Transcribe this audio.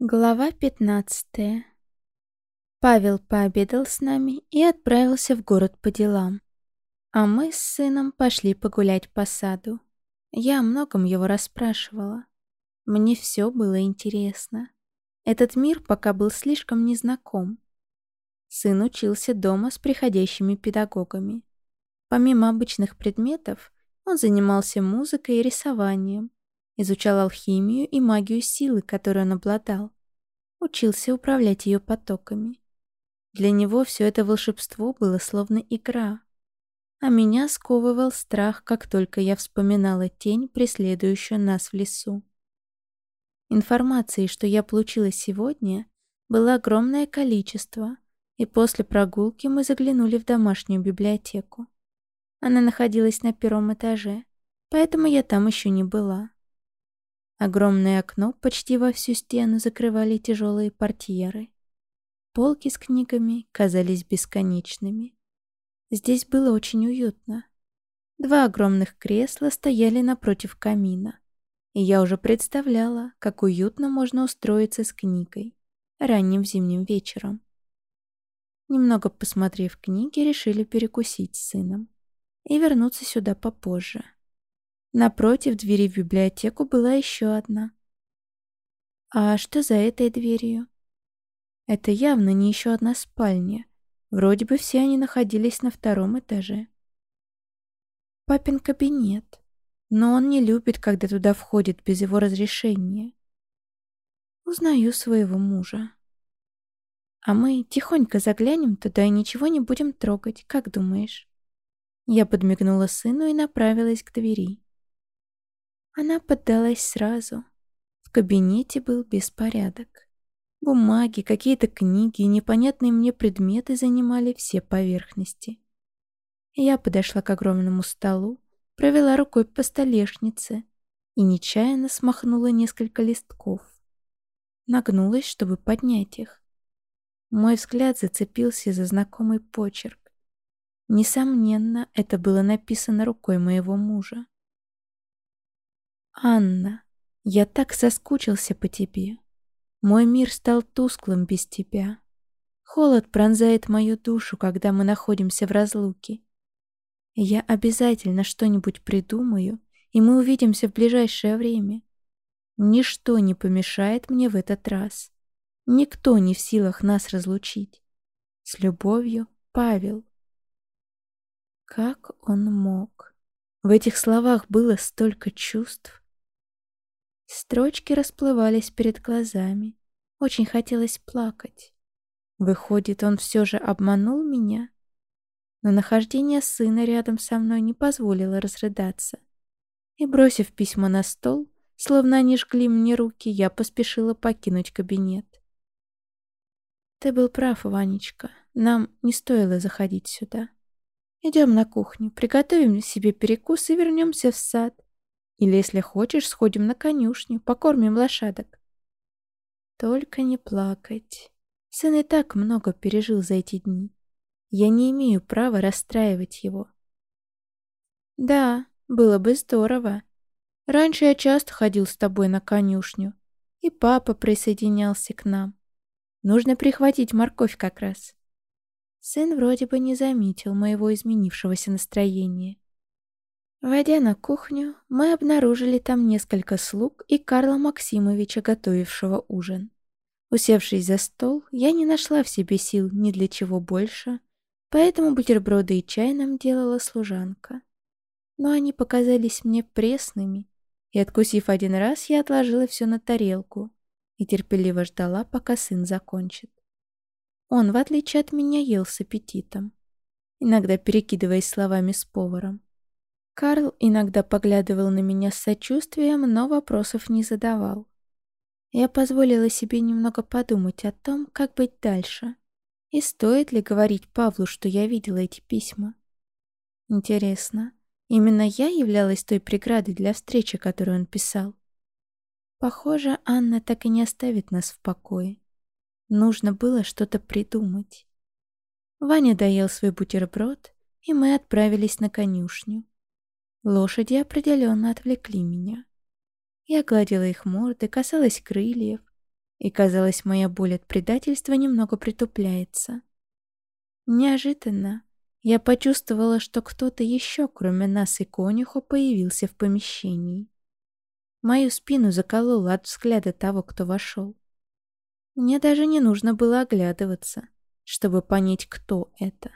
Глава 15 Павел пообедал с нами и отправился в город по делам. А мы с сыном пошли погулять по саду. Я о многом его расспрашивала. Мне все было интересно. Этот мир пока был слишком незнаком. Сын учился дома с приходящими педагогами. Помимо обычных предметов, он занимался музыкой и рисованием, изучал алхимию и магию силы, которой он обладал, учился управлять ее потоками. Для него все это волшебство было словно игра, а меня сковывал страх, как только я вспоминала тень, преследующую нас в лесу. Информации, что я получила сегодня, было огромное количество, и после прогулки мы заглянули в домашнюю библиотеку. Она находилась на первом этаже, поэтому я там еще не была. Огромное окно почти во всю стену закрывали тяжелые портьеры. Полки с книгами казались бесконечными. Здесь было очень уютно. Два огромных кресла стояли напротив камина. И я уже представляла, как уютно можно устроиться с книгой ранним зимним вечером. Немного посмотрев книги, решили перекусить с сыном и вернуться сюда попозже. Напротив двери в библиотеку была еще одна. А что за этой дверью? Это явно не еще одна спальня. Вроде бы все они находились на втором этаже. Папин кабинет. Но он не любит, когда туда входит без его разрешения. Узнаю своего мужа. А мы тихонько заглянем туда и ничего не будем трогать, как думаешь? Я подмигнула сыну и направилась к двери. Она поддалась сразу. В кабинете был беспорядок. Бумаги, какие-то книги и непонятные мне предметы занимали все поверхности. Я подошла к огромному столу, провела рукой по столешнице и нечаянно смахнула несколько листков. Нагнулась, чтобы поднять их. Мой взгляд зацепился за знакомый почерк. Несомненно, это было написано рукой моего мужа. «Анна, я так соскучился по тебе. Мой мир стал тусклым без тебя. Холод пронзает мою душу, когда мы находимся в разлуке. Я обязательно что-нибудь придумаю, и мы увидимся в ближайшее время. Ничто не помешает мне в этот раз. Никто не в силах нас разлучить. С любовью, Павел. Как он мог? В этих словах было столько чувств. Строчки расплывались перед глазами. Очень хотелось плакать. Выходит, он все же обманул меня? Но нахождение сына рядом со мной не позволило разрыдаться. И, бросив письмо на стол, словно они жгли мне руки, я поспешила покинуть кабинет. Ты был прав, Ванечка. Нам не стоило заходить сюда. Идем на кухню, приготовим себе перекус и вернемся в сад. Или, если хочешь, сходим на конюшню, покормим лошадок. Только не плакать. Сын и так много пережил за эти дни. Я не имею права расстраивать его. Да, было бы здорово. Раньше я часто ходил с тобой на конюшню, и папа присоединялся к нам. Нужно прихватить морковь как раз. Сын вроде бы не заметил моего изменившегося настроения. Войдя на кухню, мы обнаружили там несколько слуг и Карла Максимовича, готовившего ужин. Усевшись за стол, я не нашла в себе сил ни для чего больше, поэтому бутерброды и чай нам делала служанка. Но они показались мне пресными, и, откусив один раз, я отложила все на тарелку и терпеливо ждала, пока сын закончит. Он, в отличие от меня, ел с аппетитом, иногда перекидываясь словами с поваром. Карл иногда поглядывал на меня с сочувствием, но вопросов не задавал. Я позволила себе немного подумать о том, как быть дальше. И стоит ли говорить Павлу, что я видела эти письма? Интересно, именно я являлась той преградой для встречи, которую он писал? Похоже, Анна так и не оставит нас в покое. Нужно было что-то придумать. Ваня доел свой бутерброд, и мы отправились на конюшню. Лошади определенно отвлекли меня. Я гладила их морды, касалась крыльев. и, казалось, моя боль от предательства немного притупляется. Неожиданно я почувствовала, что кто-то еще, кроме нас и конюха, появился в помещении. Мою спину закололо от взгляда того, кто вошел. Мне даже не нужно было оглядываться, чтобы понять, кто это.